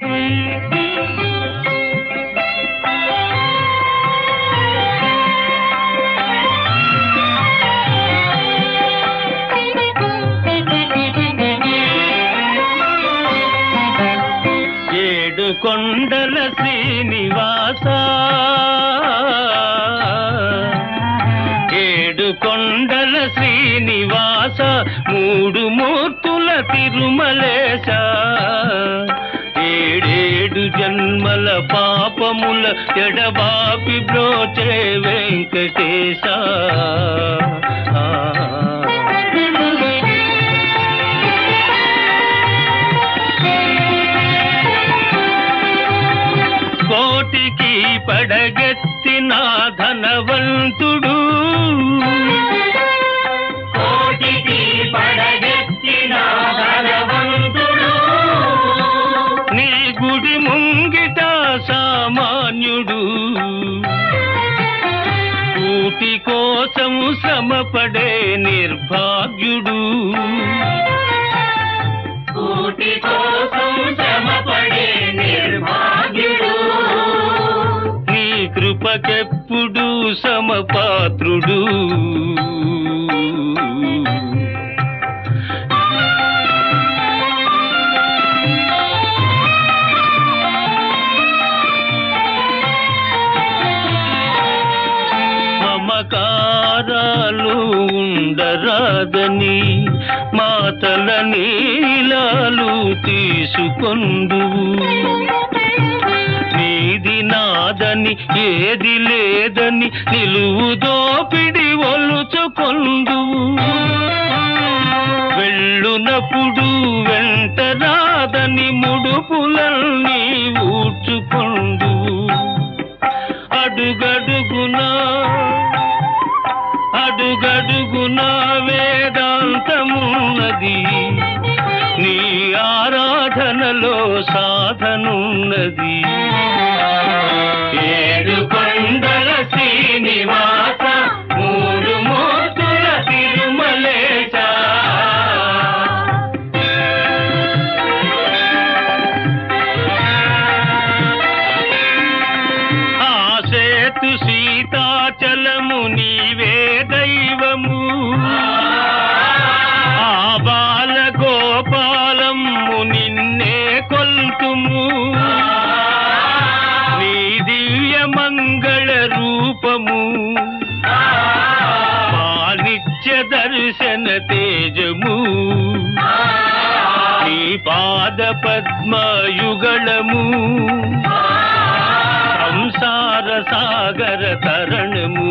ఏడు కొండల శ్రీనివాస. ఏడు కొండల శ్రీనివాస మూడు మూర్తుల తిరుమలేశ. జన్మల పాపముల ఎడబాపి బ్రోచే వెంకటేశ. కోటికి పడగెత్తిన ధనవంతుడు కోసం శ్రమపడే నిర్భాగ్యుడు. కూటి కోసం శ్రమపడే నిర్భాగ్యుడు. నీ కృపకెప్పుడు సమపాత్రుడు. ఉండరాదని మాతల నీలాలు తీసుకొందు నీది నాదని ఏది లేదని నిలువు దోపిడి వలుచుకొందు వెళ్ళునప్పుడు వెంట రాదని ముడుపులన్నీ ఊడ్చుకొందు అడుగడుగునా నా వేదాంతమున్నది. నీ ఆరాధనలో సాధనున్నది. ఏడు కొండల శ్రీనివాస మూడు మూర్తుల తిరుమలేశ. ఆ సేతు సీతాచలము దర్శన తేజము. నీ పాద పద్మయుగళము. సంసార సాగర తరణము.